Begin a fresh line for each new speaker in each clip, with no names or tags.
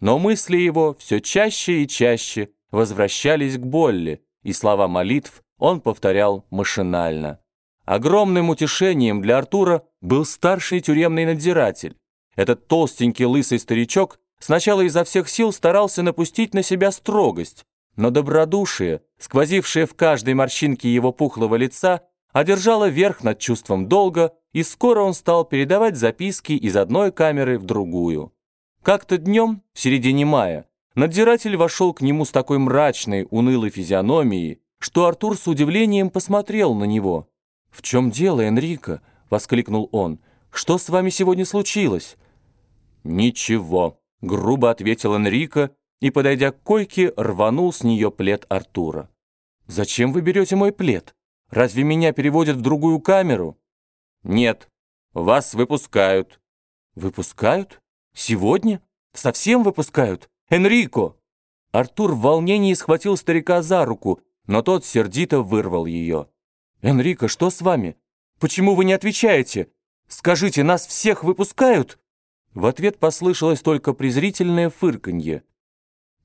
Но мысли его все чаще и чаще возвращались к Болли, и слова молитв он повторял машинально. Огромным утешением для Артура был старший тюремный надзиратель. Этот толстенький лысый старичок сначала изо всех сил старался напустить на себя строгость, но добродушие, сквозившее в каждой морщинке его пухлого лица, одержало верх над чувством долга, и скоро он стал передавать записки из одной камеры в другую. Как-то днем, в середине мая, надзиратель вошел к нему с такой мрачной, унылой физиономией, что Артур с удивлением посмотрел на него. «В чем дело, Энрико?» — воскликнул он. «Что с вами сегодня случилось?» «Ничего», — грубо ответил Энрико и, подойдя к койке, рванул с нее плед Артура. «Зачем вы берете мой плед? Разве меня переводят в другую камеру?» «Нет, вас выпускают». «Выпускают? Сегодня? Совсем выпускают? Энрико!» Артур в волнении схватил старика за руку, но тот сердито вырвал ее. «Энрико, что с вами? Почему вы не отвечаете? Скажите, нас всех выпускают?» В ответ послышалось только презрительное фырканье.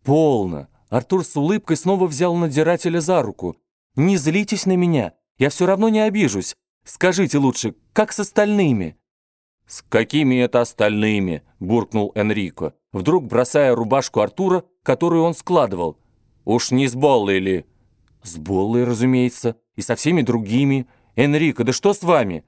«Полно!» Артур с улыбкой снова взял надзирателя за руку. «Не злитесь на меня, я все равно не обижусь. Скажите лучше, как с остальными?» «С какими это остальными?» – буркнул Энрико, вдруг бросая рубашку Артура, которую он складывал. «Уж не с Боллой ли?» «С Боллой, разумеется, и со всеми другими. Энрико, да что с вами?»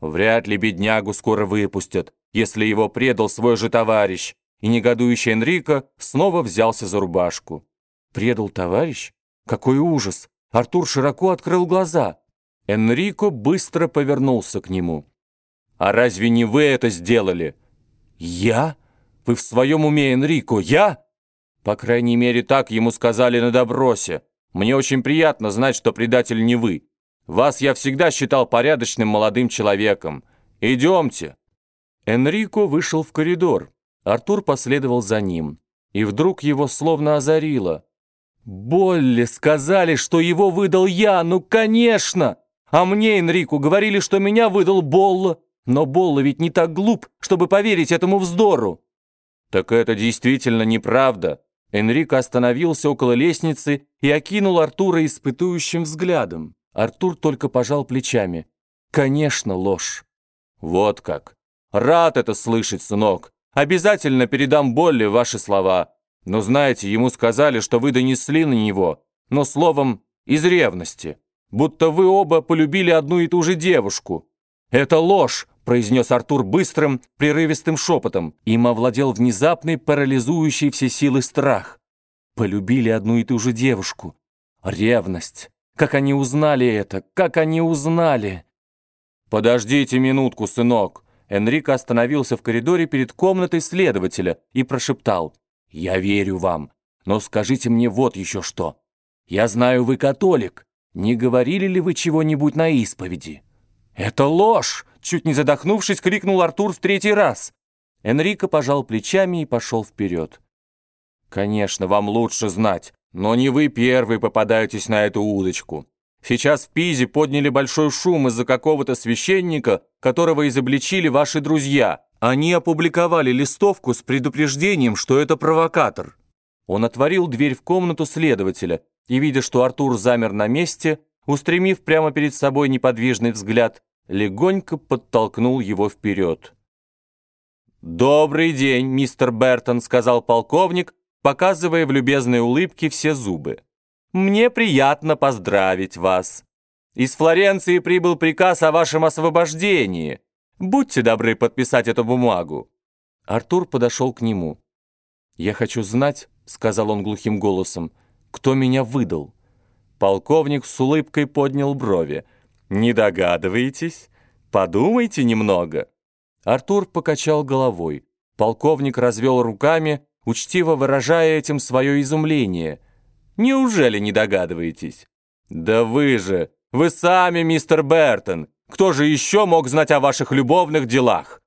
«Вряд ли беднягу скоро выпустят, если его предал свой же товарищ». И негодующий Энрико снова взялся за рубашку. «Предал товарищ? Какой ужас!» Артур широко открыл глаза. Энрико быстро повернулся к нему. «А разве не вы это сделали?» «Я? Вы в своем уме, Энрико? Я?» По крайней мере, так ему сказали на допросе. Мне очень приятно знать, что предатель не вы. Вас я всегда считал порядочным молодым человеком. Идемте». Энрико вышел в коридор. Артур последовал за ним. И вдруг его словно озарило. «Болли сказали, что его выдал я, ну конечно! А мне, Энрику, говорили, что меня выдал Болла. Но Болла ведь не так глуп, чтобы поверить этому вздору». «Так это действительно неправда». Энрико остановился около лестницы и окинул Артура испытующим взглядом. Артур только пожал плечами. «Конечно, ложь». «Вот как. Рад это слышать, сынок. Обязательно передам Болли ваши слова. Но знаете, ему сказали, что вы донесли на него, но словом, из ревности. Будто вы оба полюбили одну и ту же девушку. Это ложь, произнес Артур быстрым, прерывистым шепотом. Им овладел внезапный, парализующий все силы страх. Полюбили одну и ту же девушку. Ревность. Как они узнали это? Как они узнали? «Подождите минутку, сынок!» Энрико остановился в коридоре перед комнатой следователя и прошептал. «Я верю вам, но скажите мне вот еще что. Я знаю, вы католик. Не говорили ли вы чего-нибудь на исповеди?» «Это ложь!» — чуть не задохнувшись, крикнул Артур в третий раз. Энрико пожал плечами и пошел вперед. «Конечно, вам лучше знать, но не вы первый попадаетесь на эту удочку. Сейчас в Пизе подняли большой шум из-за какого-то священника, которого изобличили ваши друзья. Они опубликовали листовку с предупреждением, что это провокатор. Он отворил дверь в комнату следователя и, видя, что Артур замер на месте, устремив прямо перед собой неподвижный взгляд, легонько подтолкнул его вперед. «Добрый день, мистер Бертон», — сказал полковник, показывая в любезной улыбке все зубы. «Мне приятно поздравить вас. Из Флоренции прибыл приказ о вашем освобождении. Будьте добры подписать эту бумагу». Артур подошел к нему. «Я хочу знать», — сказал он глухим голосом, — «кто меня выдал». Полковник с улыбкой поднял брови. «Не догадываетесь? Подумайте немного». Артур покачал головой. Полковник развел руками, учтиво выражая этим свое изумление. «Неужели не догадываетесь?» «Да вы же! Вы сами, мистер Бертон! Кто же еще мог знать о ваших любовных делах?